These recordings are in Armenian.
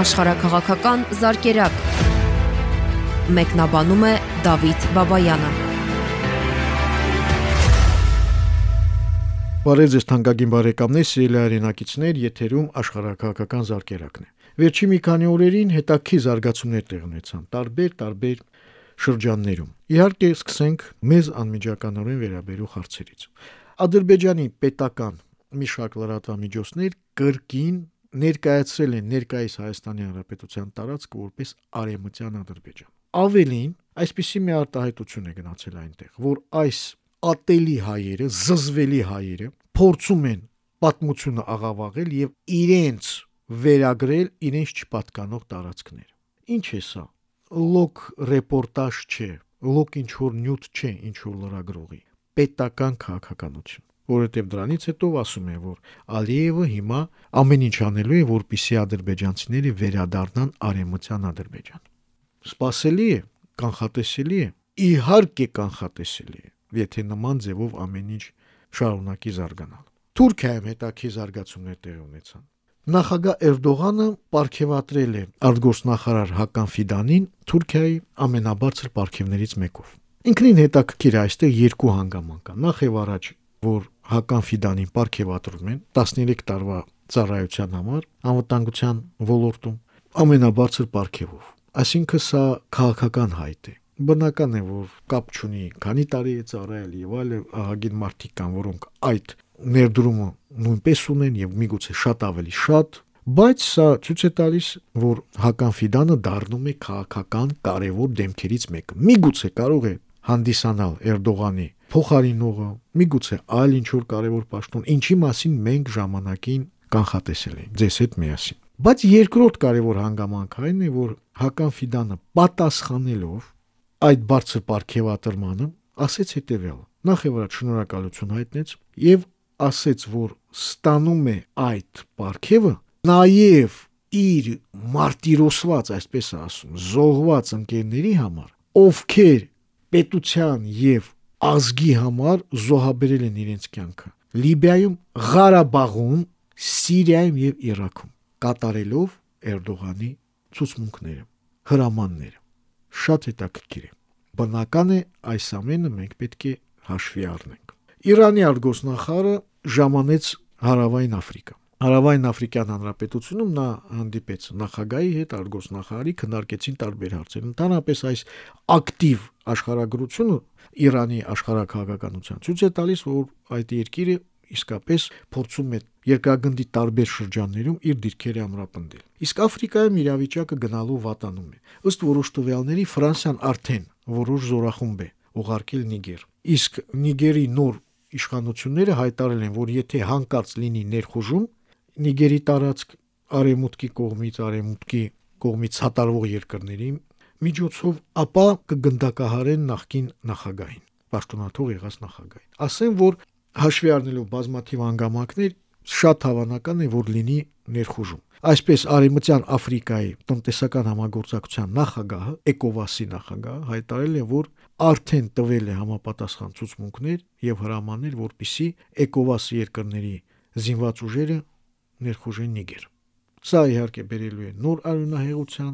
աշխարհակղական զարգերակ։ Մեկնաբանում է Դավիթ Բաբայանը։ Բարև ձեզ թանկագին բարեկամներ, սիրելի հայրենակիցներ, եթերում աշխարհակղական զարգերակն է։ Վերջի մի քանի օրերին հետաքի զարգացումներ տեղ ունեցան տարբեր տարբեր շրջաններում։ Իհարկե, սկսենք մեզ անմիջականորեն վերաբերող հարցերից։ Ադրբեջանի պետական մի շարք լրատվամիջոցներ կրկին ներկայացրել են ներկայիս Հայաստանի Հանրապետության տարածքը որպես արեմտյան Ադրբեջան։ Ավելին, այսպիսի մի արտահայտություն է գնացել այնտեղ, որ այս ատելի հայերը, զզվելի հայերը փորձում են պատմությունը աղավաղել եւ իրենց վերագրել իրենց չպատկանող տարածքներ։ Ինչ է սա։ Լոկ ռեպորտաժ չէ, լոկ ինչ որ նյութ չէ, ինչ որ լրագրողի։ Պետական քաղաքականություն որովհետև դրանից հետո ասում է, որ Ալիևը հիմա ամեն ինչ անելու է, որպիսի ադրբեջանցիները վերադառնան արեմության Ադրբեջան։ Սպասելի է, կանխատեսելի է, իհարկե կանխատեսելի է, եթե նման ձևով ամեն ինչ շարունակի զարգանալ։ Թուրքիայում հետաքի զարգացումներ տեղ ունեցան։ Նախագահ Էրդողանը ապարգևատրել է արտգործնախարար Հական Ֆիդանին Թուրքիայի ամենաբարձր ապարգևներից մեկով։ Ինքնին հետաքրքիր է այստեղ երկու հանգաման կա։ Նախ եւ առաջ, որ Հական Ֆիդանին ապարգևատրում են 13 տարվա ծառայության համար անվտանգության ոլորտում ամենաբարձր ապարգևով։ Այսինքն սա քաղաքական հայտ է։ Բնական է, որ կապ չունի, քանի տարի է ծառայել եւ այլ ահագին մարդիկ կան, որոնք այդ ներդրումը նույնպես ունեն եւ միգուցե շատ ավելի շատ, բայց սա ցույց է տալիս, որ Հական Ֆիդանը դառնում է քաղաքական կարևոր դեմքերից մեկը։ Միգուցե կարող է հանդիսանալ Էրդողանի փոխարինողը, միգուցե այլ ինչ որ կարևոր պաշտոն, ինչի մասին մենք ժամանակին կանխատեսել ենք ձեզ հետ միասին։ Բայց երկրորդ կարևոր հանգամանքը այն է, որ Հական Ֆիդանը պատասխանելով այդ բարձր ապարքեվատրմանը ասեց հետևյալը. նախ եւ առաջ շնորհակալություն հայտնեց եւ ասեց, որ ստանում է այդ ապարքևը նաեւ իր մարտիրոսված, այսպես ասում, զոհված ընկերների համար, ովքեր պետության եւ ազգի համար զոհաբերել են իրենց կյանքը։ Լիբիայում, Ղարաբաղում, Սիրիայում եւ Իրաքում կատարելով Էրդողանի ցուցմունքները, հրամանները։ Շատ հետաքրքիր է։ Բնական է այս ամենը մենք պետք է հաշվի առնենք։ Իրանի արտգոսնախարը ժամանեց Հարավային Աֆրիկա։ Հարավային Աֆրիկյան Հանրապետությունում նա հանդիպեց նախագահի հետ, արտգոսնախարարի քննարկեցին տարբեր հարցեր։ Ընդհանրապես այս ակտիվ աշխարհագրությունը Իրանի աշխարհակաղակականության ցույց է տալիս, որ այդ երկիրը իսկապես փորձում է երկրագնդի տարբեր շրջաններում իր դիրքերը ամրապնդել։ Իսկ Աֆրիկայում իրավիճակը գնալու վատանում է։ Ըստ որոշ տվյալների Ֆրանսիան արդեն որոշ զորախումբ է ուղարկել Նիգեր։ Իսկ Նիգերի նոր իշխանությունները հայտարարել են, որ եթե հանկարծ լինի ներխուժում Նիգերի տարածք արևմուտքի կողմից, արևմուտքի կողմից հատարվող երկրների միջոցով, ապա կգնդակահարեն նախկին նախագահին, պաշտոնաթող եղած նախագահին։ Ասեմ, որ հաշվի առնելով բազմաթիվ հանգամանքներ, շատ հավանական է, որ լինի ներխուժում։ Այսպես Արևմտյան Աֆրիկայի տնտեսական համագործակցության նախագահը, ECOWAS-ի նախագահը հայտարարել է, որ արդեն տվել է համապատասխան ցուցմունքներ եւ հրամաններ, որպիսի ECOWAS երկրների զինված ուժերը ներխուժեն Նիգեր։ Սա իհարկե բերելու է նոր արյունահեղության,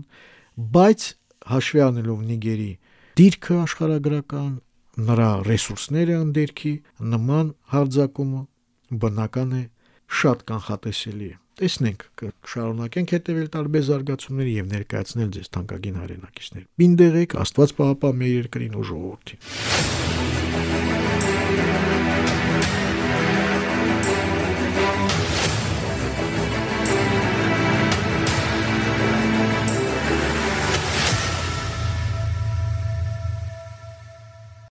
բայց հաշվի առնելով Նիգերի դիրքը աշխարհագրական, նրա ռեսուրսները ընդերքի նման հարձակումը բնական է շատ կանխատեսելի է։ Տեսնենք, կշարունակենք հետևել տարբեր զարգացումների եւ ներկայացնել ձեզ թանկագին հայրենակիցներ։ Բինդեղեք Աստված պահապան մեր երկրին ու ժողովրդին։